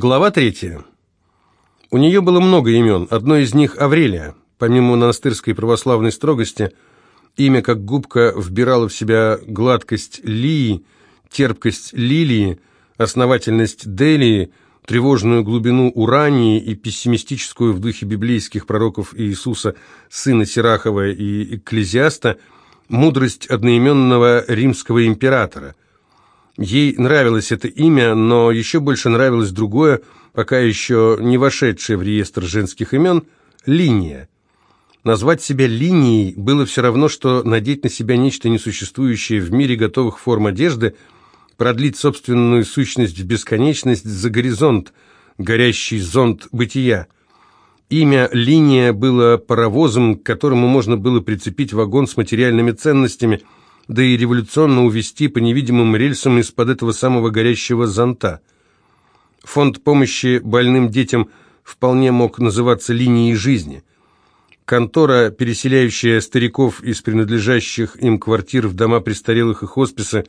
Глава третья. У нее было много имен, одно из них Аврелия. Помимо монастырской православной строгости, имя как губка вбирало в себя гладкость лии, терпкость лилии, основательность делии, тревожную глубину урании и пессимистическую в духе библейских пророков Иисуса, сына Сирахова и Экклезиаста, мудрость одноименного римского императора – Ей нравилось это имя, но еще больше нравилось другое, пока еще не вошедшее в реестр женских имен, линия. Назвать себя линией было все равно, что надеть на себя нечто несуществующее в мире готовых форм одежды, продлить собственную сущность в бесконечность за горизонт, горящий зонт бытия. Имя «Линия» было паровозом, к которому можно было прицепить вагон с материальными ценностями – да и революционно увести по невидимым рельсам из-под этого самого горящего зонта. Фонд помощи больным детям вполне мог называться «линией жизни». Контора, переселяющая стариков из принадлежащих им квартир в дома престарелых и хосписы,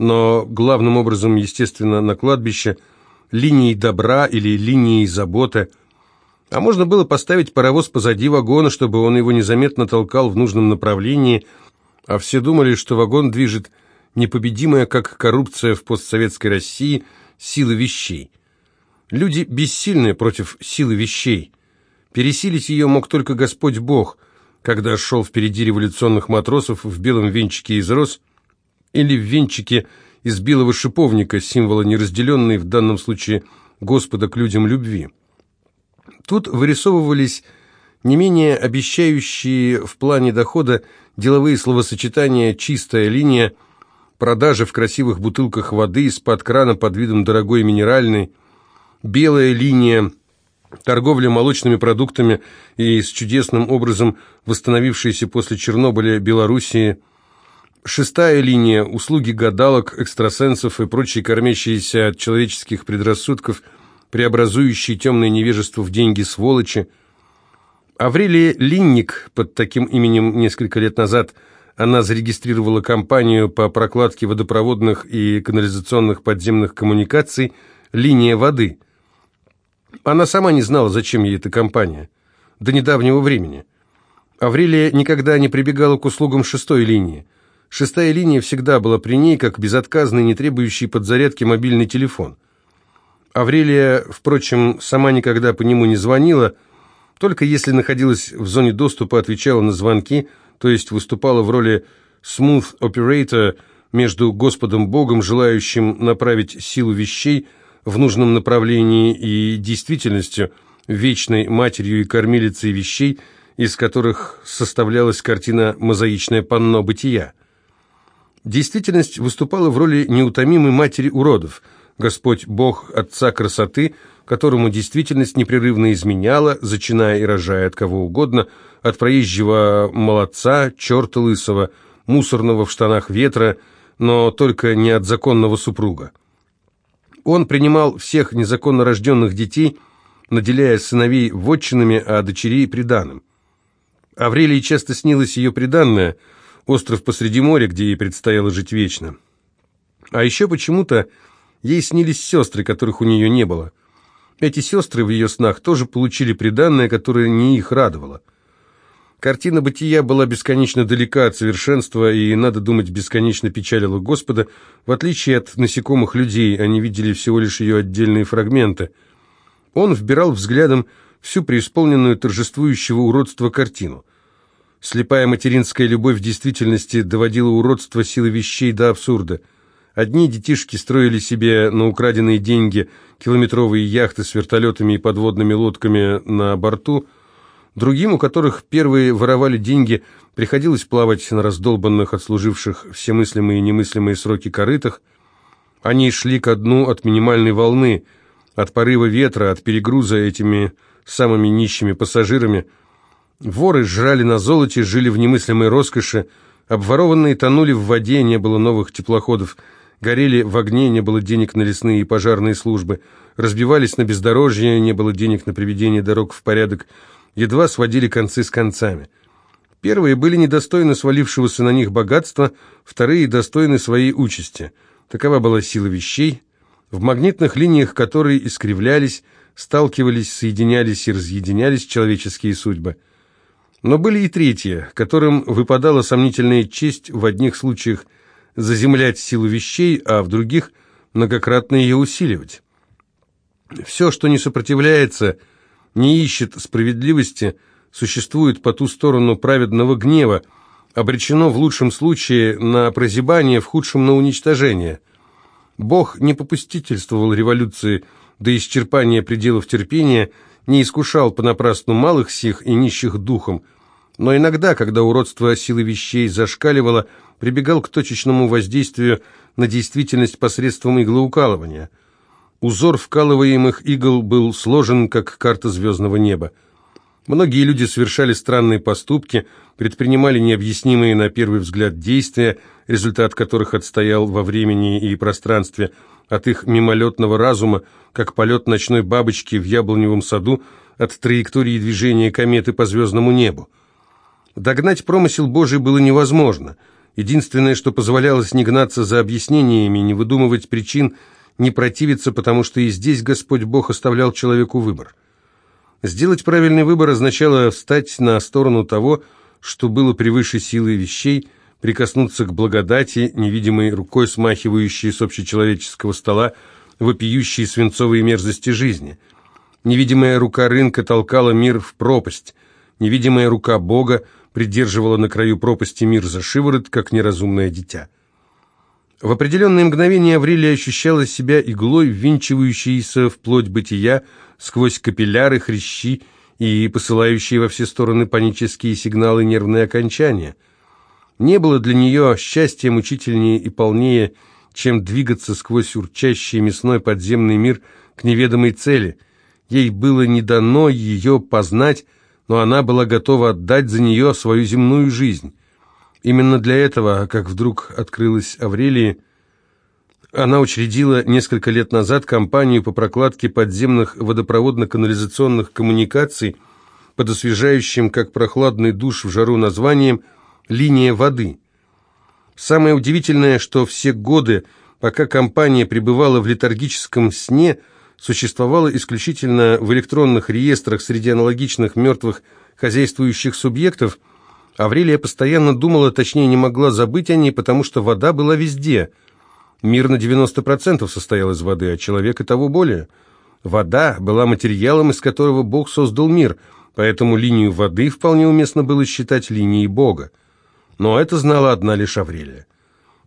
но главным образом, естественно, на кладбище, линией добра или линией заботы. А можно было поставить паровоз позади вагона, чтобы он его незаметно толкал в нужном направлении – а все думали, что вагон движет непобедимая, как коррупция в постсоветской России, сила вещей. Люди бессильны против силы вещей. Пересилить ее мог только Господь Бог, когда шел впереди революционных матросов в белом венчике из роз или в венчике из белого шиповника, символа неразделенной в данном случае Господа к людям любви. Тут вырисовывались не менее обещающие в плане дохода деловые словосочетания «чистая линия», продажи в красивых бутылках воды из-под крана под видом дорогой минеральной, белая линия, торговля молочными продуктами и с чудесным образом восстановившейся после Чернобыля Белоруссии, шестая линия, услуги гадалок, экстрасенсов и прочие кормящиеся от человеческих предрассудков, преобразующие темное невежество в деньги сволочи, Аврелия Линник, под таким именем несколько лет назад, она зарегистрировала компанию по прокладке водопроводных и канализационных подземных коммуникаций «Линия воды». Она сама не знала, зачем ей эта компания. До недавнего времени. Аврелия никогда не прибегала к услугам шестой линии. Шестая линия всегда была при ней, как безотказный, не требующий подзарядки мобильный телефон. Аврелия, впрочем, сама никогда по нему не звонила, только если находилась в зоне доступа, отвечала на звонки, то есть выступала в роли smooth operator между Господом Богом, желающим направить силу вещей в нужном направлении, и действительностью, вечной матерью и кормилицей вещей, из которых составлялась картина «Мозаичное панно бытия». Действительность выступала в роли неутомимой матери уродов. Господь Бог Отца красоты – которому действительность непрерывно изменяла, зачиная и рожая от кого угодно, от проезжего молодца, черта лысого, мусорного в штанах ветра, но только не от законного супруга. Он принимал всех незаконно рожденных детей, наделяя сыновей вотчинами, а дочерей приданым. Аврелии часто снилось ее приданное, остров посреди моря, где ей предстояло жить вечно. А еще почему-то ей снились сестры, которых у нее не было – эти сестры в ее снах тоже получили приданное, которое не их радовало. Картина бытия была бесконечно далека от совершенства и, надо думать, бесконечно печалила Господа, в отличие от насекомых людей, они видели всего лишь ее отдельные фрагменты. Он вбирал взглядом всю преисполненную торжествующего уродства картину. Слепая материнская любовь в действительности доводила уродство силы вещей до абсурда – Одни детишки строили себе на украденные деньги километровые яхты с вертолетами и подводными лодками на борту, другим, у которых первые воровали деньги, приходилось плавать на раздолбанных, отслуживших все мыслимые и немыслимые сроки корытах. Они шли ко дну от минимальной волны, от порыва ветра, от перегруза этими самыми нищими пассажирами. Воры жрали на золоте, жили в немыслимой роскоши, обворованные тонули в воде, не было новых теплоходов – горели в огне, не было денег на лесные и пожарные службы, разбивались на бездорожье, не было денег на приведение дорог в порядок, едва сводили концы с концами. Первые были недостойны свалившегося на них богатства, вторые достойны своей участи. Такова была сила вещей, в магнитных линиях которой искривлялись, сталкивались, соединялись и разъединялись человеческие судьбы. Но были и третьи, которым выпадала сомнительная честь в одних случаях заземлять силу вещей, а в других многократно ее усиливать. Все, что не сопротивляется, не ищет справедливости, существует по ту сторону праведного гнева, обречено в лучшем случае на прозябание, в худшем на уничтожение. Бог не попустительствовал революции до исчерпания пределов терпения, не искушал понапрасну малых сих и нищих духом, но иногда, когда уродство силы вещей зашкаливало, прибегал к точечному воздействию на действительность посредством иглоукалывания. Узор вкалываемых игл был сложен, как карта звездного неба. Многие люди совершали странные поступки, предпринимали необъяснимые на первый взгляд действия, результат которых отстоял во времени и пространстве от их мимолетного разума, как полет ночной бабочки в яблоневом саду от траектории движения кометы по звездному небу. Догнать промысел Божий было невозможно. Единственное, что позволялось не гнаться за объяснениями, не выдумывать причин, не противиться, потому что и здесь Господь Бог оставлял человеку выбор. Сделать правильный выбор означало встать на сторону того, что было превыше силы вещей, прикоснуться к благодати, невидимой рукой смахивающей с общечеловеческого стола вопиющие свинцовые мерзости жизни. Невидимая рука рынка толкала мир в пропасть, невидимая рука Бога придерживала на краю пропасти мир за шиворот, как неразумное дитя. В определенные мгновения Аврелия ощущала себя иглой, ввинчивающейся в плоть бытия сквозь капилляры, хрящи и посылающие во все стороны панические сигналы нервные окончания. Не было для нее счастья мучительнее и полнее, чем двигаться сквозь урчащий мясной подземный мир к неведомой цели. Ей было не дано ее познать, но она была готова отдать за нее свою земную жизнь. Именно для этого, как вдруг открылась Аврелии, она учредила несколько лет назад кампанию по прокладке подземных водопроводно-канализационных коммуникаций под освежающим, как прохладный душ в жару названием «Линия воды». Самое удивительное, что все годы, пока компания пребывала в летаргическом сне, существовала исключительно в электронных реестрах среди аналогичных мертвых хозяйствующих субъектов, Аврелия постоянно думала, точнее не могла забыть о ней, потому что вода была везде. Мир на 90% состоял из воды, а человек и того более. Вода была материалом, из которого Бог создал мир, поэтому линию воды вполне уместно было считать линией Бога. Но это знала одна лишь Аврелия.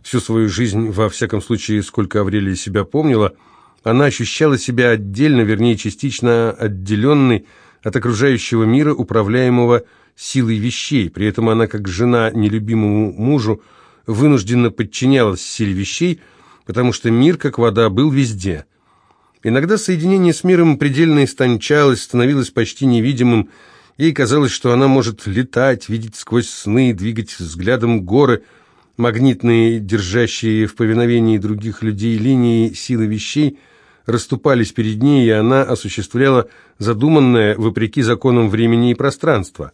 Всю свою жизнь, во всяком случае, сколько Аврелия себя помнила, она ощущала себя отдельно, вернее, частично отделенной от окружающего мира, управляемого силой вещей. При этом она, как жена нелюбимому мужу, вынужденно подчинялась силе вещей, потому что мир, как вода, был везде. Иногда соединение с миром предельно истончалось, становилось почти невидимым. Ей казалось, что она может летать, видеть сквозь сны, двигать взглядом горы, магнитные, держащие в повиновении других людей линии силы вещей – расступались перед ней, и она осуществляла задуманное вопреки законам времени и пространства.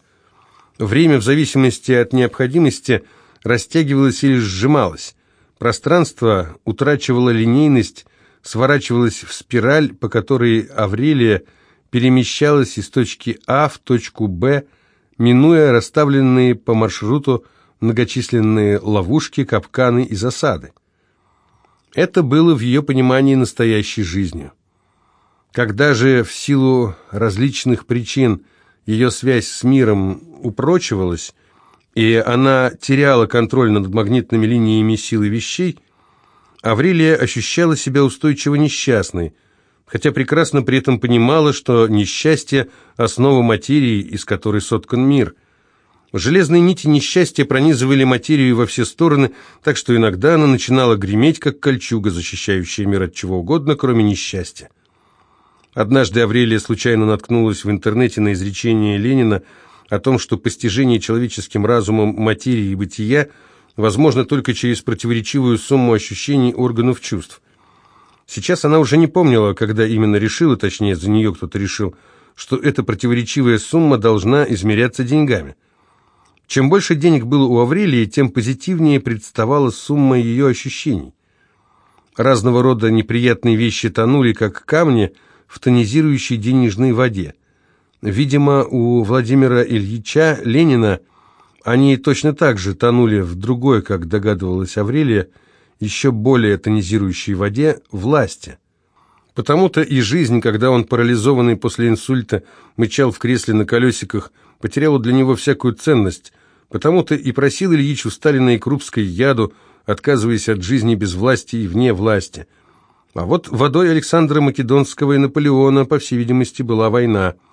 Время в зависимости от необходимости растягивалось или сжималось. Пространство утрачивало линейность, сворачивалось в спираль, по которой Аврелия перемещалась из точки А в точку Б, минуя расставленные по маршруту многочисленные ловушки, капканы и засады. Это было в ее понимании настоящей жизнью. Когда же в силу различных причин ее связь с миром упрочивалась, и она теряла контроль над магнитными линиями силы вещей, Аврелия ощущала себя устойчиво несчастной, хотя прекрасно при этом понимала, что несчастье – основа материи, из которой соткан мир – Железные нити несчастья пронизывали материю во все стороны, так что иногда она начинала греметь, как кольчуга, защищающая мир от чего угодно, кроме несчастья. Однажды Аврелия случайно наткнулась в интернете на изречение Ленина о том, что постижение человеческим разумом материи и бытия возможно только через противоречивую сумму ощущений органов чувств. Сейчас она уже не помнила, когда именно решила, точнее, за нее кто-то решил, что эта противоречивая сумма должна измеряться деньгами – чем больше денег было у Аврелии, тем позитивнее представала сумма ее ощущений. Разного рода неприятные вещи тонули, как камни, в тонизирующей денежной воде. Видимо, у Владимира Ильича Ленина они точно так же тонули в другой, как догадывалась Аврелия, еще более тонизирующей воде – власти. Потому-то и жизнь, когда он, парализованный после инсульта, мычал в кресле на колесиках, потеряла для него всякую ценность. Потому-то и просил Ильич у Сталина и Крупской яду, отказываясь от жизни без власти и вне власти. А вот водой Александра Македонского и Наполеона, по всей видимости, была война –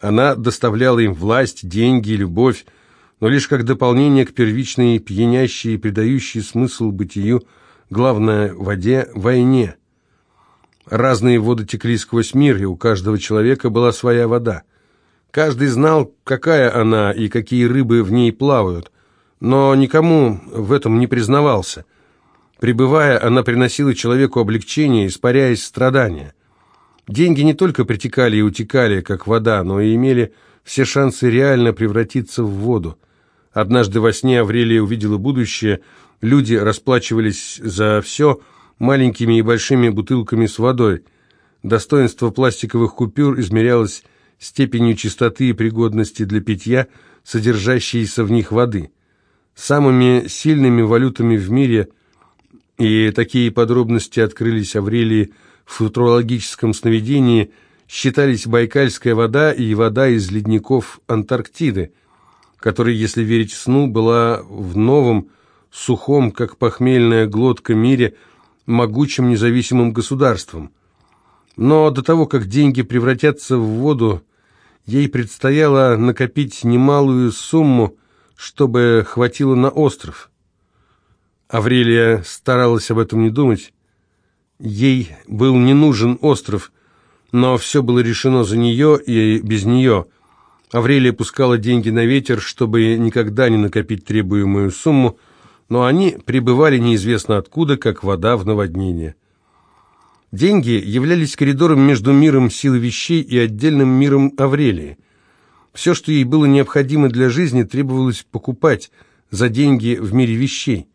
она доставляла им власть, деньги, любовь, но лишь как дополнение к первичной, пьянящей и придающей смысл бытию, главное, воде, войне. Разные воды текли сквозь мир, и у каждого человека была своя вода. Каждый знал, какая она и какие рыбы в ней плавают, но никому в этом не признавался. Прибывая, она приносила человеку облегчение, испаряясь страдания. Деньги не только притекали и утекали, как вода, но и имели все шансы реально превратиться в воду. Однажды во сне Аврелия увидела будущее, люди расплачивались за все маленькими и большими бутылками с водой. Достоинство пластиковых купюр измерялось степенью чистоты и пригодности для питья, содержащейся в них воды. Самыми сильными валютами в мире, и такие подробности открылись Аврелии в футурологическом сновидении считались байкальская вода и вода из ледников Антарктиды, которая, если верить сну, была в новом, сухом, как похмельная глотка мире, могучим независимым государством. Но до того, как деньги превратятся в воду, ей предстояло накопить немалую сумму, чтобы хватило на остров. Аврелия старалась об этом не думать, Ей был не нужен остров, но все было решено за нее и без нее. Аврелия пускала деньги на ветер, чтобы никогда не накопить требуемую сумму, но они прибывали неизвестно откуда, как вода в наводнение. Деньги являлись коридором между миром силы вещей и отдельным миром Аврелии. Все, что ей было необходимо для жизни, требовалось покупать за деньги в мире вещей.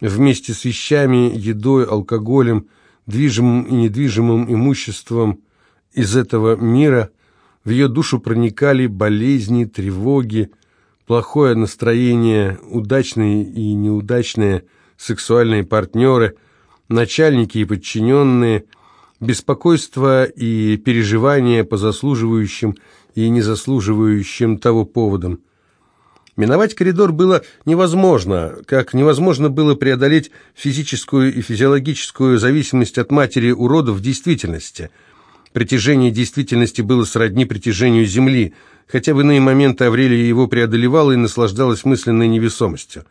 Вместе с вещами, едой, алкоголем – движимым и недвижимым имуществом из этого мира, в ее душу проникали болезни, тревоги, плохое настроение, удачные и неудачные сексуальные партнеры, начальники и подчиненные, беспокойство и переживания по заслуживающим и незаслуживающим того поводам – Миновать коридор было невозможно, как невозможно было преодолеть физическую и физиологическую зависимость от матери уродов в действительности. Притяжение действительности было сродни притяжению Земли, хотя в иные моменты Аврелия его преодолевала и наслаждалась мысленной невесомостью.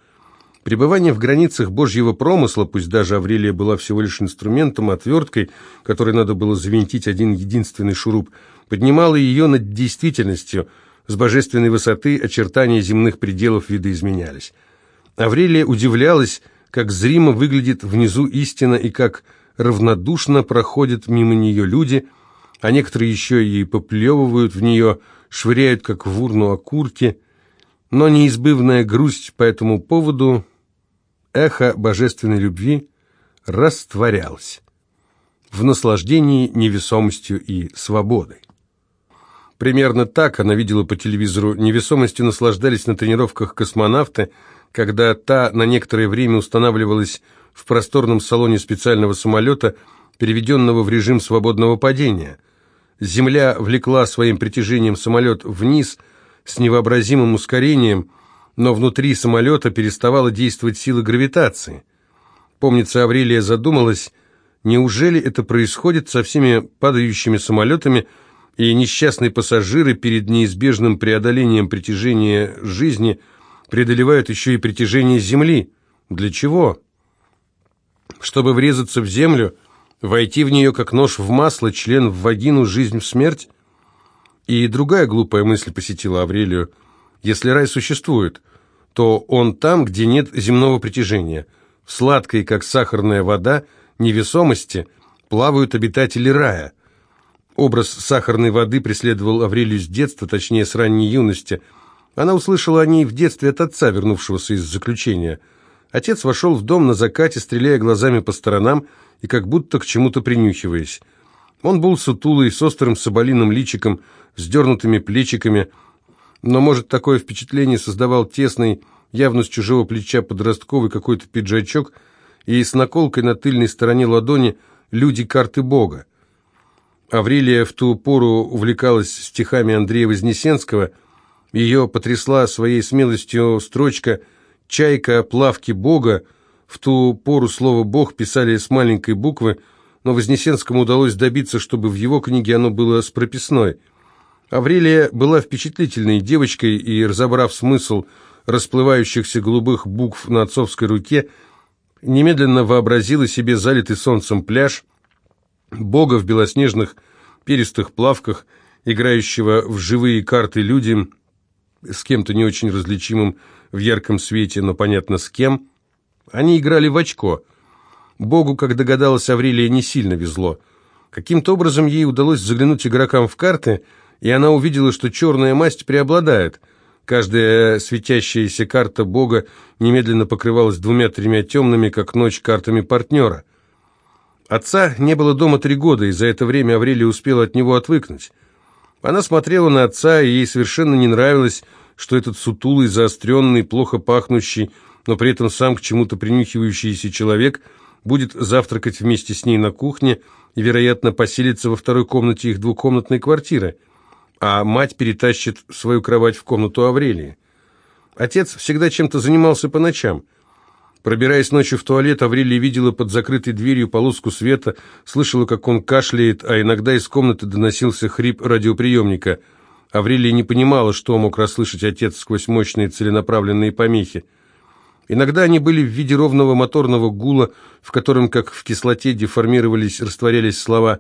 Пребывание в границах Божьего промысла, пусть даже Аврелия была всего лишь инструментом, отверткой, которой надо было завинтить один единственный шуруп, поднимало ее над действительностью – с божественной высоты очертания земных пределов видоизменялись. Аврелия удивлялась, как зримо выглядит внизу истина и как равнодушно проходят мимо нее люди, а некоторые еще и поплевывают в нее, швыряют, как в урну окурки, но неизбывная грусть по этому поводу, эхо божественной любви, растворялась в наслаждении невесомостью и свободой. Примерно так она видела по телевизору. Невесомостью наслаждались на тренировках космонавты, когда та на некоторое время устанавливалась в просторном салоне специального самолета, переведенного в режим свободного падения. Земля влекла своим притяжением самолет вниз с невообразимым ускорением, но внутри самолета переставала действовать сила гравитации. Помнится, Аврелия задумалась, неужели это происходит со всеми падающими самолетами, и несчастные пассажиры перед неизбежным преодолением притяжения жизни преодолевают еще и притяжение Земли. Для чего? Чтобы врезаться в Землю, войти в нее как нож в масло, член в вагину, жизнь в смерть? И другая глупая мысль посетила Аврелию. Если рай существует, то он там, где нет земного притяжения. В сладкой, как сахарная вода, невесомости плавают обитатели рая – Образ сахарной воды преследовал Аврелию с детства, точнее, с ранней юности. Она услышала о ней в детстве от отца, вернувшегося из заключения. Отец вошел в дом на закате, стреляя глазами по сторонам, и как будто к чему-то принюхиваясь. Он был сутулый, с острым соболиным личиком, с дернутыми плечиками, но, может, такое впечатление создавал тесный, явно с чужого плеча подростковый какой-то пиджачок и с наколкой на тыльной стороне ладони «Люди карты Бога». Аврелия в ту пору увлекалась стихами Андрея Вознесенского. Ее потрясла своей смелостью строчка «Чайка плавки Бога». В ту пору слово «Бог» писали с маленькой буквы, но Вознесенскому удалось добиться, чтобы в его книге оно было с прописной. Аврелия была впечатлительной девочкой и, разобрав смысл расплывающихся голубых букв на отцовской руке, немедленно вообразила себе залитый солнцем пляж, Бога в белоснежных перистых плавках, играющего в живые карты люди с кем-то не очень различимым в ярком свете, но понятно с кем. Они играли в очко. Богу, как догадалась Аврелия, не сильно везло. Каким-то образом ей удалось заглянуть игрокам в карты, и она увидела, что черная масть преобладает. Каждая светящаяся карта Бога немедленно покрывалась двумя-тремя темными, как ночь, картами партнера. Отца не было дома три года, и за это время Аврелия успела от него отвыкнуть. Она смотрела на отца, и ей совершенно не нравилось, что этот сутулый, заостренный, плохо пахнущий, но при этом сам к чему-то принюхивающийся человек будет завтракать вместе с ней на кухне и, вероятно, поселится во второй комнате их двухкомнатной квартиры, а мать перетащит свою кровать в комнату Аврелии. Отец всегда чем-то занимался по ночам – Пробираясь ночью в туалет, Аврелия видела под закрытой дверью полоску света, слышала, как он кашляет, а иногда из комнаты доносился хрип радиоприемника. Аврелия не понимала, что мог расслышать отец сквозь мощные целенаправленные помехи. Иногда они были в виде ровного моторного гула, в котором, как в кислоте, деформировались, растворялись слова.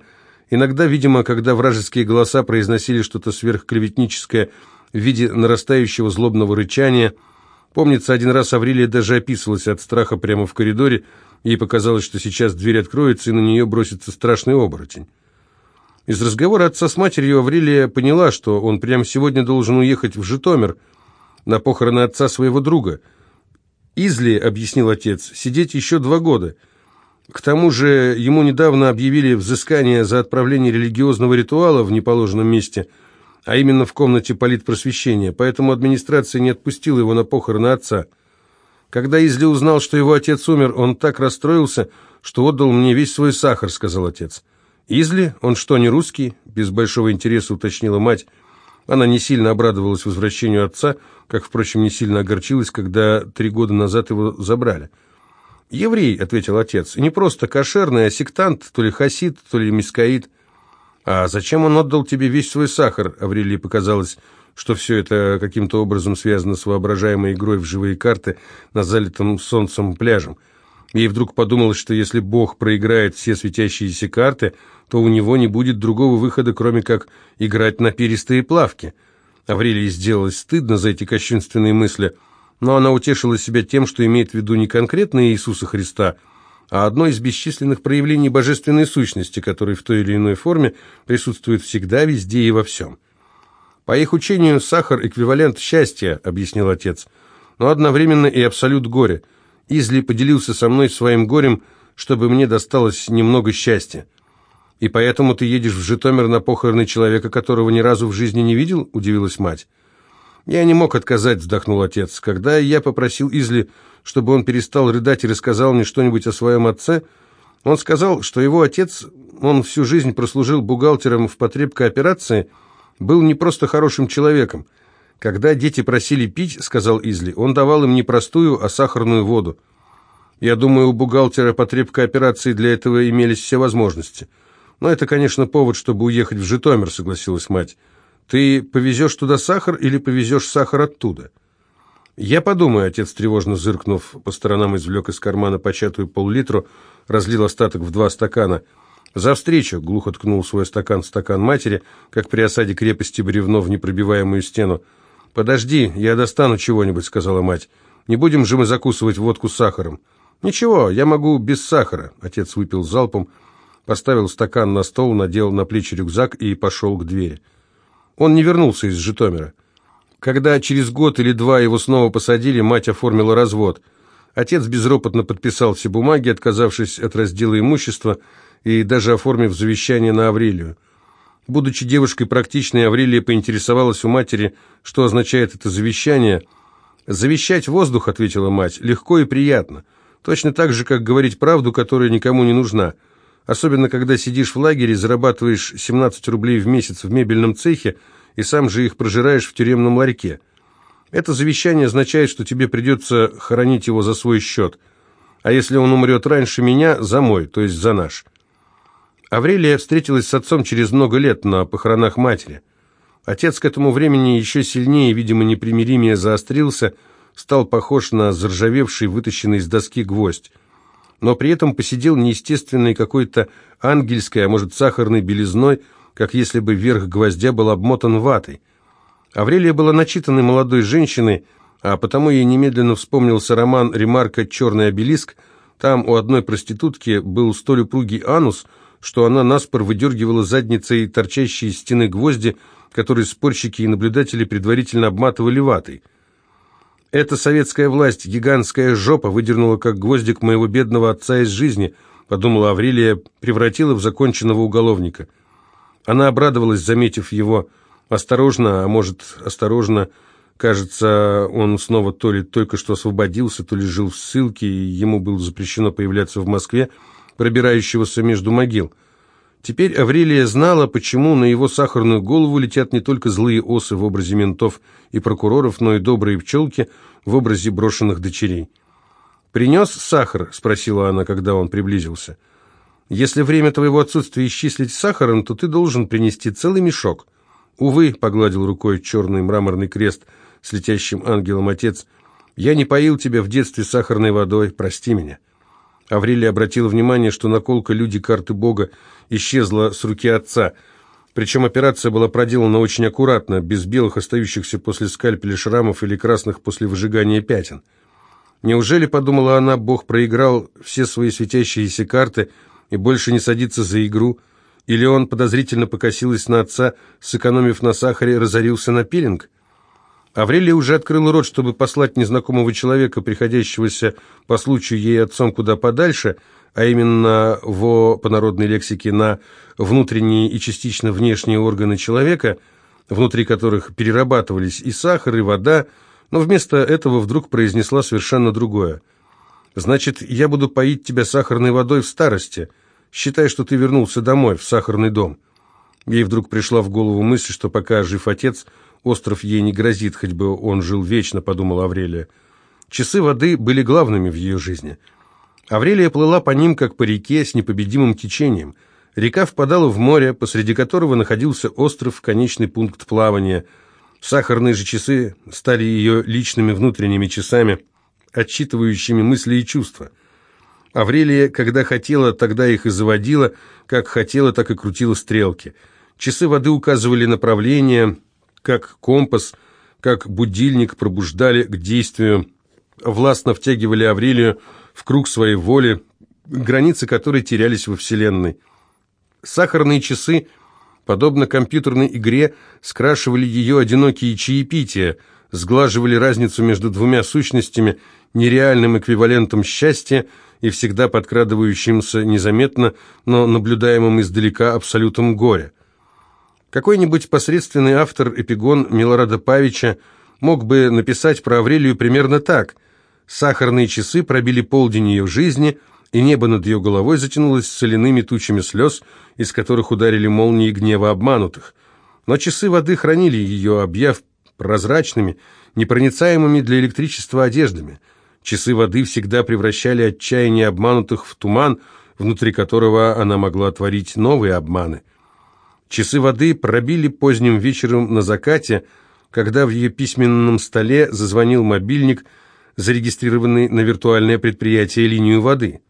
Иногда, видимо, когда вражеские голоса произносили что-то сверхклеветническое в виде нарастающего злобного рычания – Помнится, один раз Аврелия даже описывалась от страха прямо в коридоре, ей показалось, что сейчас дверь откроется, и на нее бросится страшный оборотень. Из разговора отца с матерью Аврелия поняла, что он прямо сегодня должен уехать в Житомир на похороны отца своего друга. «Изли», — объяснил отец, — «сидеть еще два года». К тому же ему недавно объявили взыскание за отправление религиозного ритуала в неположенном месте — а именно в комнате политпросвещения, поэтому администрация не отпустила его на похороны отца. Когда Изли узнал, что его отец умер, он так расстроился, что отдал мне весь свой сахар, сказал отец. Изли? Он что, не русский? Без большого интереса уточнила мать. Она не сильно обрадовалась возвращению отца, как, впрочем, не сильно огорчилась, когда три года назад его забрали. «Еврей», — ответил отец, — «не просто кошерный, а сектант, то ли хасид, то ли мискаид». «А зачем он отдал тебе весь свой сахар?» Аврелии показалось, что все это каким-то образом связано с воображаемой игрой в живые карты на залитом солнцем пляжем. Ей вдруг подумалось, что если Бог проиграет все светящиеся карты, то у него не будет другого выхода, кроме как играть на перистые плавки. Аврелии сделалось стыдно за эти кощунственные мысли, но она утешила себя тем, что имеет в виду не конкретно Иисуса Христа – а одно из бесчисленных проявлений божественной сущности, который в той или иной форме присутствует всегда, везде и во всем. По их учению, сахар – эквивалент счастья, объяснил отец, но одновременно и абсолют горя. Изли поделился со мной своим горем, чтобы мне досталось немного счастья. «И поэтому ты едешь в Житомир на похороны человека, которого ни разу в жизни не видел?» – удивилась мать. «Я не мог отказать», – вздохнул отец. «Когда я попросил Изли, чтобы он перестал рыдать и рассказал мне что-нибудь о своем отце, он сказал, что его отец, он всю жизнь прослужил бухгалтером в потребкооперации, был не просто хорошим человеком. Когда дети просили пить, сказал Изли, он давал им не простую, а сахарную воду. Я думаю, у бухгалтера потребкооперации для этого имелись все возможности. Но это, конечно, повод, чтобы уехать в Житомир, согласилась мать. Ты повезешь туда сахар или повезешь сахар оттуда?» «Я подумаю», — отец, тревожно зыркнув по сторонам, извлек из кармана початую пол-литру, разлил остаток в два стакана. «За встречу!» — глухо ткнул свой стакан в стакан матери, как при осаде крепости бревно в непробиваемую стену. «Подожди, я достану чего-нибудь», — сказала мать. «Не будем же мы закусывать водку с сахаром». «Ничего, я могу без сахара», — отец выпил залпом, поставил стакан на стол, надел на плечи рюкзак и пошел к двери. Он не вернулся из Житомира. Когда через год или два его снова посадили, мать оформила развод. Отец безропотно подписал все бумаги, отказавшись от раздела имущества и даже оформив завещание на Аврелию. Будучи девушкой практичной, Аврелия поинтересовалась у матери, что означает это завещание. «Завещать воздух», — ответила мать, — «легко и приятно. Точно так же, как говорить правду, которая никому не нужна. Особенно, когда сидишь в лагере, зарабатываешь 17 рублей в месяц в мебельном цехе и сам же их прожираешь в тюремном ларьке. Это завещание означает, что тебе придется хоронить его за свой счет. А если он умрет раньше меня, за мой, то есть за наш». Аврелия встретилась с отцом через много лет на похоронах матери. Отец к этому времени еще сильнее, видимо, непримиримее заострился, стал похож на заржавевший, вытащенный из доски гвоздь. Но при этом посидел неестественной какой-то ангельской, а может сахарной белизной, как если бы верх гвоздя был обмотан ватой. Аврелия была начитанной молодой женщиной, а потому ей немедленно вспомнился роман Ремарка «Черный обелиск». Там у одной проститутки был столь упругий анус – что она наспор выдергивала задницей торчащие из стены гвозди, которые спорщики и наблюдатели предварительно обматывали ватой. «Эта советская власть, гигантская жопа, выдернула как гвоздик моего бедного отца из жизни», подумала Аврелия, превратила в законченного уголовника. Она обрадовалась, заметив его осторожно, а может, осторожно, кажется, он снова то ли только что освободился, то ли жил в ссылке, и ему было запрещено появляться в Москве, пробирающегося между могил. Теперь Аврелия знала, почему на его сахарную голову летят не только злые осы в образе ментов и прокуроров, но и добрые пчелки в образе брошенных дочерей. «Принес сахар?» – спросила она, когда он приблизился. «Если время твоего отсутствия исчислить сахаром, то ты должен принести целый мешок». «Увы», – погладил рукой черный мраморный крест с летящим ангелом отец, – «я не поил тебя в детстве сахарной водой, прости меня». Аврелия обратила внимание, что наколка «Люди карты Бога» исчезла с руки отца. Причем операция была проделана очень аккуратно, без белых остающихся после скальпеля шрамов или красных после выжигания пятен. Неужели, подумала она, Бог проиграл все свои светящиеся карты и больше не садится за игру? Или он подозрительно покосилась на отца, сэкономив на сахаре, разорился на пилинг? Аврелия уже открыла рот, чтобы послать незнакомого человека, приходящегося по случаю ей отцом куда подальше, а именно в, по народной лексике, на внутренние и частично внешние органы человека, внутри которых перерабатывались и сахар, и вода, но вместо этого вдруг произнесла совершенно другое. «Значит, я буду поить тебя сахарной водой в старости. Считай, что ты вернулся домой, в сахарный дом». Ей вдруг пришла в голову мысль, что пока жив отец – Остров ей не грозит, хоть бы он жил вечно, подумала Аврелия. Часы воды были главными в ее жизни. Аврелия плыла по ним, как по реке, с непобедимым течением. Река впадала в море, посреди которого находился остров, конечный пункт плавания. Сахарные же часы стали ее личными внутренними часами, отсчитывающими мысли и чувства. Аврелия, когда хотела, тогда их и заводила, как хотела, так и крутила стрелки. Часы воды указывали направление, как компас, как будильник пробуждали к действию, властно втягивали Аврелию в круг своей воли, границы которой терялись во Вселенной. Сахарные часы, подобно компьютерной игре, скрашивали ее одинокие чаепития, сглаживали разницу между двумя сущностями, нереальным эквивалентом счастья и всегда подкрадывающимся незаметно, но наблюдаемым издалека абсолютом горя. Какой-нибудь посредственный автор эпигон Милорада Павича мог бы написать про Аврелию примерно так. «Сахарные часы пробили полдень ее жизни, и небо над ее головой затянулось соляными тучами слез, из которых ударили молнии гнева обманутых. Но часы воды хранили ее, объяв прозрачными, непроницаемыми для электричества одеждами. Часы воды всегда превращали отчаяние обманутых в туман, внутри которого она могла творить новые обманы. Часы воды пробили поздним вечером на закате, когда в ее письменном столе зазвонил мобильник, зарегистрированный на виртуальное предприятие «Линию воды».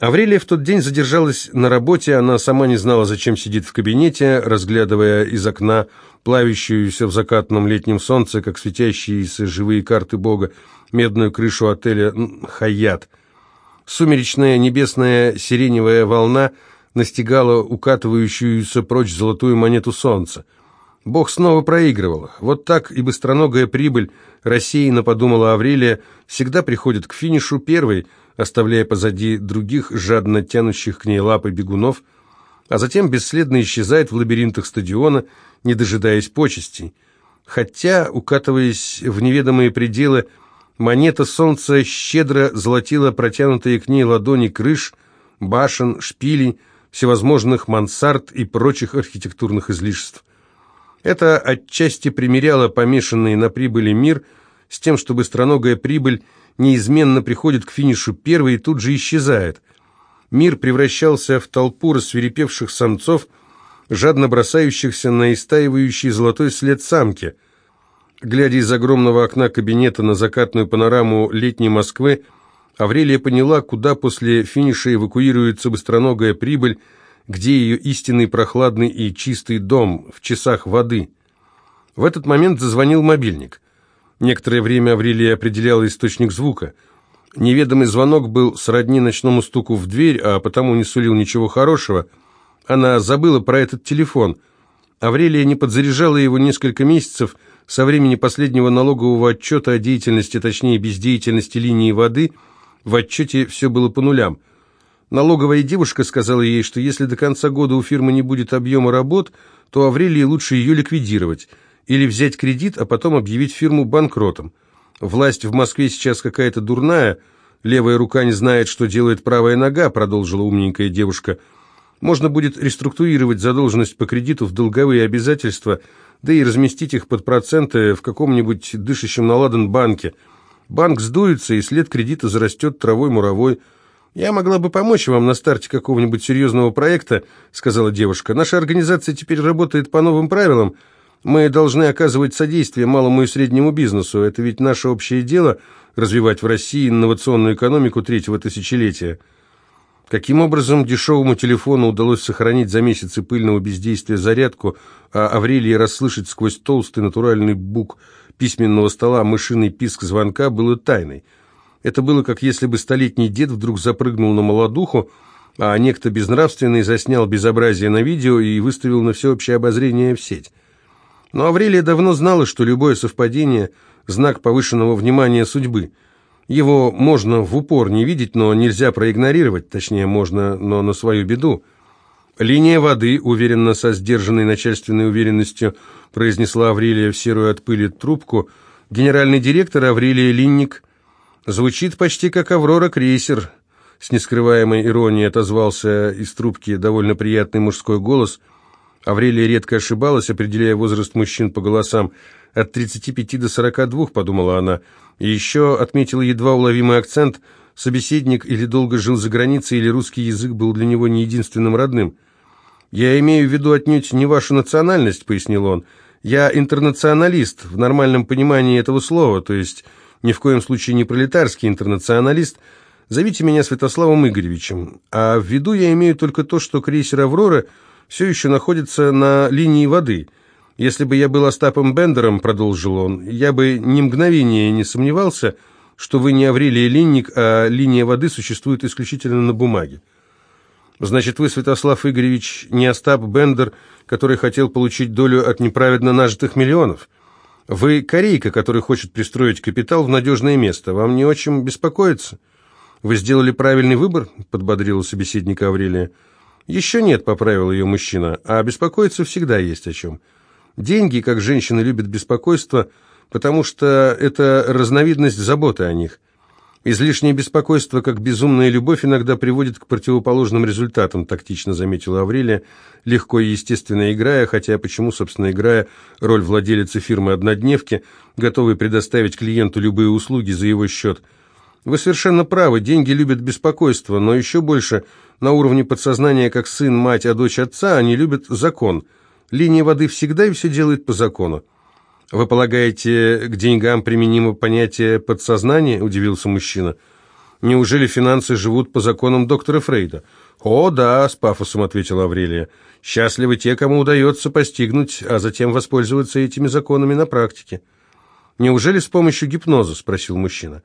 Аврелия в тот день задержалась на работе, она сама не знала, зачем сидит в кабинете, разглядывая из окна плавящуюся в закатном летнем солнце, как светящиеся живые карты Бога, медную крышу отеля «Хаят». Сумеречная небесная сиреневая волна – настигала укатывающуюся прочь золотую монету солнца. Бог снова проигрывал. Вот так и быстроногая прибыль, рассеянно подумала Аврелия, всегда приходит к финишу первой, оставляя позади других, жадно тянущих к ней лапы бегунов, а затем бесследно исчезает в лабиринтах стадиона, не дожидаясь почестей. Хотя, укатываясь в неведомые пределы, монета солнца щедро золотила протянутые к ней ладони крыш, башен, шпилей, всевозможных мансард и прочих архитектурных излишеств. Это отчасти примеряло помешанный на прибыли мир с тем, что быстроногая прибыль неизменно приходит к финишу первой и тут же исчезает. Мир превращался в толпу рассверепевших самцов, жадно бросающихся на истаивающий золотой след самки. Глядя из огромного окна кабинета на закатную панораму летней Москвы, Аврелия поняла, куда после финиша эвакуируется быстроногая прибыль, где ее истинный прохладный и чистый дом, в часах воды. В этот момент зазвонил мобильник. Некоторое время Аврелия определяла источник звука. Неведомый звонок был сродни ночному стуку в дверь, а потому не сулил ничего хорошего. Она забыла про этот телефон. Аврелия не подзаряжала его несколько месяцев со времени последнего налогового отчета о деятельности, точнее бездеятельности линии воды. В отчете все было по нулям – Налоговая девушка сказала ей, что если до конца года у фирмы не будет объема работ, то Аврелии лучше ее ликвидировать или взять кредит, а потом объявить фирму банкротом. Власть в Москве сейчас какая-то дурная, левая рука не знает, что делает правая нога, продолжила умненькая девушка. Можно будет реструктурировать задолженность по кредиту в долговые обязательства, да и разместить их под проценты в каком-нибудь дышащем наладан банке. Банк сдуется, и след кредита зарастет травой-муровой, «Я могла бы помочь вам на старте какого-нибудь серьезного проекта», — сказала девушка. «Наша организация теперь работает по новым правилам. Мы должны оказывать содействие малому и среднему бизнесу. Это ведь наше общее дело — развивать в России инновационную экономику третьего тысячелетия». Каким образом дешевому телефону удалось сохранить за месяцы пыльного бездействия зарядку, а Аврелии расслышать сквозь толстый натуральный бук письменного стола мышиный писк звонка, было тайной — это было как если бы столетний дед вдруг запрыгнул на молодуху, а некто безнравственный заснял безобразие на видео и выставил на всеобщее обозрение в сеть. Но Аврелия давно знала, что любое совпадение – знак повышенного внимания судьбы. Его можно в упор не видеть, но нельзя проигнорировать, точнее, можно, но на свою беду. «Линия воды», уверенно, со сдержанной начальственной уверенностью, произнесла Аврелия в серую от пыли трубку. Генеральный директор Аврелия Линник – Звучит почти как «Аврора крейсер», — с нескрываемой иронией отозвался из трубки довольно приятный мужской голос. Аврелия редко ошибалась, определяя возраст мужчин по голосам. «От 35 до 42», — подумала она. И еще отметила едва уловимый акцент. Собеседник или долго жил за границей, или русский язык был для него не единственным родным. «Я имею в виду отнюдь не вашу национальность», — пояснил он. «Я интернационалист в нормальном понимании этого слова, то есть ни в коем случае не пролетарский интернационалист, зовите меня Святославом Игоревичем, а в виду я имею только то, что крейсер «Аврора» все еще находится на линии воды. Если бы я был Остапом Бендером, продолжил он, я бы ни мгновения не сомневался, что вы не Аврелия Линник, а линия воды существует исключительно на бумаге. Значит, вы, Святослав Игоревич, не Остап Бендер, который хотел получить долю от неправедно нажитых миллионов? Вы корейка, который хочет пристроить капитал в надежное место. Вам не очень беспокоиться? Вы сделали правильный выбор, подбодрила собеседника Аврелия. Еще нет, поправил ее мужчина, а беспокоиться всегда есть о чем. Деньги, как женщины любят беспокойство, потому что это разновидность заботы о них – Излишнее беспокойство, как безумная любовь, иногда приводит к противоположным результатам, тактично заметила Аврелия, легко и естественно играя, хотя почему, собственно, играя роль владелицы фирмы-однодневки, готовой предоставить клиенту любые услуги за его счет. Вы совершенно правы, деньги любят беспокойство, но еще больше на уровне подсознания, как сын, мать, а дочь отца, они любят закон. Линия воды всегда и все делает по закону. «Вы полагаете, к деньгам применимо понятие подсознания?» – удивился мужчина. «Неужели финансы живут по законам доктора Фрейда?» «О, да», – с пафосом ответила Аврелия. «Счастливы те, кому удается постигнуть, а затем воспользоваться этими законами на практике». «Неужели с помощью гипноза?» – спросил мужчина.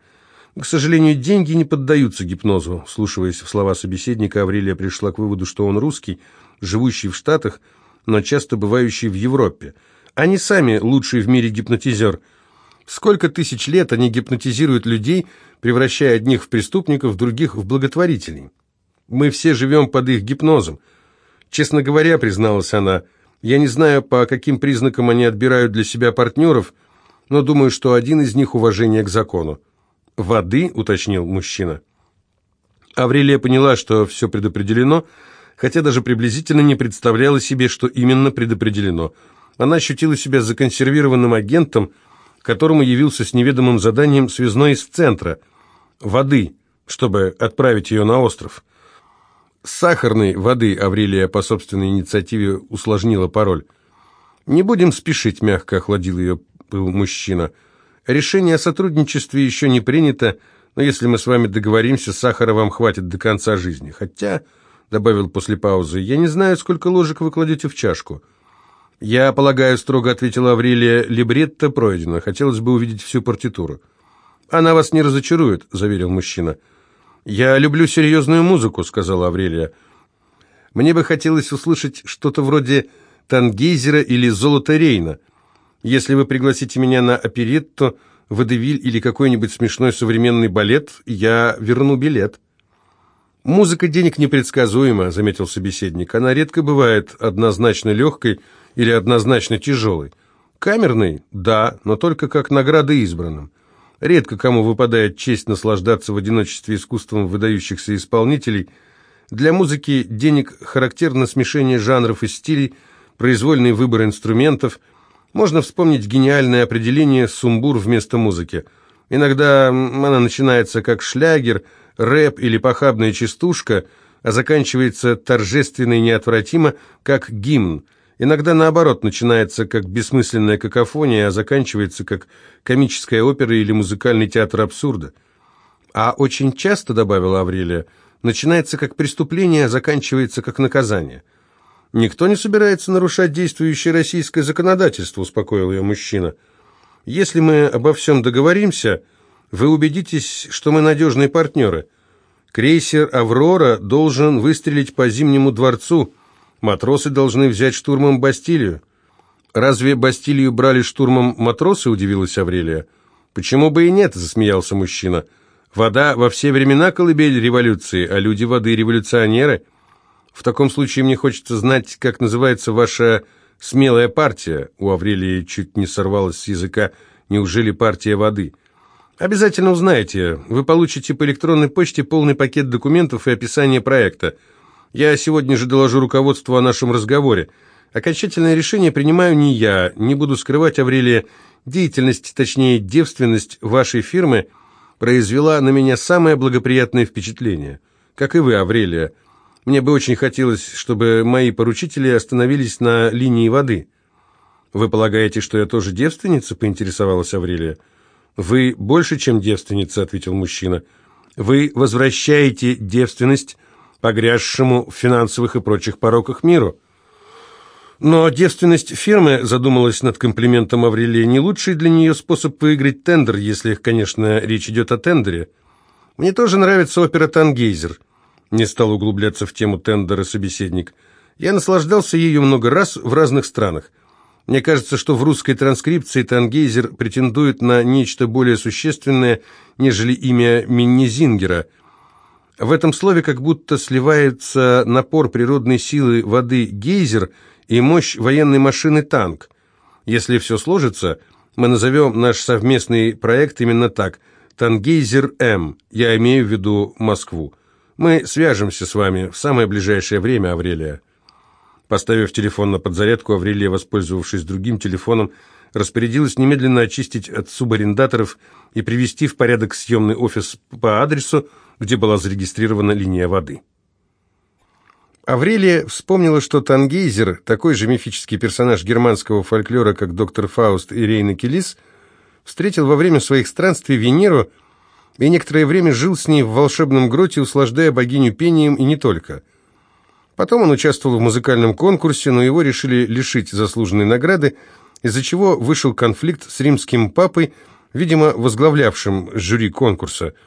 К сожалению, деньги не поддаются гипнозу. Слушаясь в слова собеседника, Аврелия пришла к выводу, что он русский, живущий в Штатах, но часто бывающий в Европе. Они сами лучший в мире гипнотизер. Сколько тысяч лет они гипнотизируют людей, превращая одних в преступников, других в благотворителей. Мы все живем под их гипнозом. Честно говоря, призналась она, я не знаю, по каким признакам они отбирают для себя партнеров, но думаю, что один из них уважение к закону. «Воды?» — уточнил мужчина. Аврелия поняла, что все предопределено, хотя даже приблизительно не представляла себе, что именно предопределено. Она ощутила себя законсервированным агентом, которому явился с неведомым заданием связной из центра – воды, чтобы отправить ее на остров. сахарной воды Аврелия по собственной инициативе усложнила пароль. «Не будем спешить», – мягко охладил ее был мужчина. «Решение о сотрудничестве еще не принято, но если мы с вами договоримся, сахара вам хватит до конца жизни. Хотя, — добавил после паузы, — я не знаю, сколько ложек вы кладете в чашку». «Я полагаю, — строго ответила Аврелия, — либретто пройдено. Хотелось бы увидеть всю партитуру». «Она вас не разочарует», — заверил мужчина. «Я люблю серьезную музыку», — сказала Аврелия. «Мне бы хотелось услышать что-то вроде Тангейзера или Золота Рейна. Если вы пригласите меня на оперетту, водевиль или какой-нибудь смешной современный балет, я верну билет». «Музыка денег непредсказуема», — заметил собеседник. «Она редко бывает однозначно легкой или однозначно тяжелой. Камерной — да, но только как награда избранным. Редко кому выпадает честь наслаждаться в одиночестве искусством выдающихся исполнителей. Для музыки денег характерно смешение жанров и стилей, произвольный выбор инструментов. Можно вспомнить гениальное определение «сумбур» вместо музыки. Иногда она начинается как шлягер, рэп или похабная частушка, а заканчивается торжественно и неотвратимо, как гимн – Иногда наоборот начинается как бессмысленная какофония, а заканчивается как комическая опера или музыкальный театр абсурда. А очень часто, добавила Аврелия, начинается как преступление, а заканчивается как наказание. Никто не собирается нарушать действующее российское законодательство, успокоил ее мужчина. Если мы обо всем договоримся, вы убедитесь, что мы надежные партнеры. Крейсер «Аврора» должен выстрелить по Зимнему дворцу – Матросы должны взять штурмом Бастилию. Разве Бастилию брали штурмом матросы, удивилась Аврелия. Почему бы и нет, засмеялся мужчина. Вода во все времена колыбель революции, а люди воды революционеры. В таком случае мне хочется знать, как называется ваша смелая партия. У Аврелии чуть не сорвалась с языка. Неужели партия воды? Обязательно узнаете. Вы получите по электронной почте полный пакет документов и описание проекта. Я сегодня же доложу руководству о нашем разговоре. Окончательное решение принимаю не я. Не буду скрывать, Аврелия, деятельность, точнее, девственность вашей фирмы произвела на меня самое благоприятное впечатление. Как и вы, Аврелия. Мне бы очень хотелось, чтобы мои поручители остановились на линии воды. Вы полагаете, что я тоже девственница? поинтересовалась Аврелия. Вы больше, чем девственница, ответил мужчина. Вы возвращаете девственность погрязшему в финансовых и прочих пороках миру. Но девственность фирмы, задумалась над комплиментом Аврелия, не лучший для нее способ выиграть тендер, если, конечно, речь идет о тендере. Мне тоже нравится опера «Тангейзер», не стал углубляться в тему тендера собеседник. Я наслаждался ею много раз в разных странах. Мне кажется, что в русской транскрипции «Тангейзер» претендует на нечто более существенное, нежели имя Миннезингера – в этом слове как будто сливается напор природной силы воды гейзер и мощь военной машины танк. Если все сложится, мы назовем наш совместный проект именно так – Тангейзер-М, я имею в виду Москву. Мы свяжемся с вами в самое ближайшее время, Аврелия. Поставив телефон на подзарядку, Аврелия, воспользовавшись другим телефоном, распорядилась немедленно очистить от субарендаторов и привести в порядок съемный офис по адресу, где была зарегистрирована линия воды. Аврелия вспомнила, что Тангейзер, такой же мифический персонаж германского фольклора, как доктор Фауст и Рейна Келис, встретил во время своих странствий Венеру и некоторое время жил с ней в волшебном гроте, услаждая богиню пением и не только. Потом он участвовал в музыкальном конкурсе, но его решили лишить заслуженной награды, из-за чего вышел конфликт с римским папой, видимо, возглавлявшим жюри конкурса –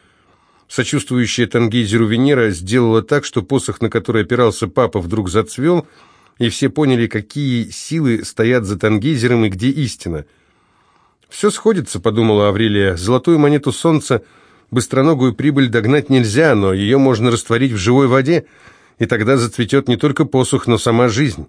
Сочувствующая Тангейзеру Венера сделала так, что посох, на который опирался папа, вдруг зацвел, и все поняли, какие силы стоят за Тангейзером и где истина. «Все сходится», — подумала Аврелия. «Золотую монету солнца, быстроногую прибыль догнать нельзя, но ее можно растворить в живой воде, и тогда зацветет не только посух, но сама жизнь».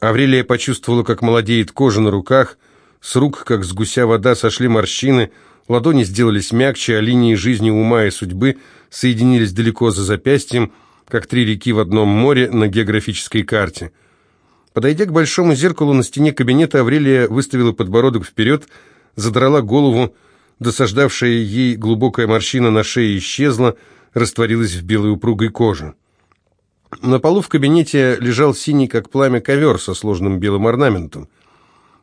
Аврелия почувствовала, как молодеет кожа на руках, с рук, как с гуся вода, сошли морщины, ладони сделались мягче, а линии жизни, ума и судьбы соединились далеко за запястьем, как три реки в одном море на географической карте. Подойдя к большому зеркалу на стене кабинета, Аврелия выставила подбородок вперед, задрала голову, досаждавшая ей глубокая морщина на шее исчезла, растворилась в белой упругой коже. На полу в кабинете лежал синий, как пламя, ковер со сложным белым орнаментом.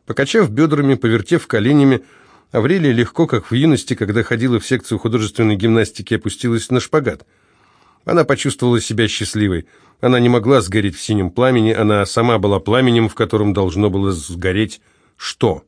Покачав бедрами, повертев коленями, Аврелия легко, как в юности, когда ходила в секцию художественной гимнастики, опустилась на шпагат – она почувствовала себя счастливой. Она не могла сгореть в синем пламени, она сама была пламенем, в котором должно было сгореть что?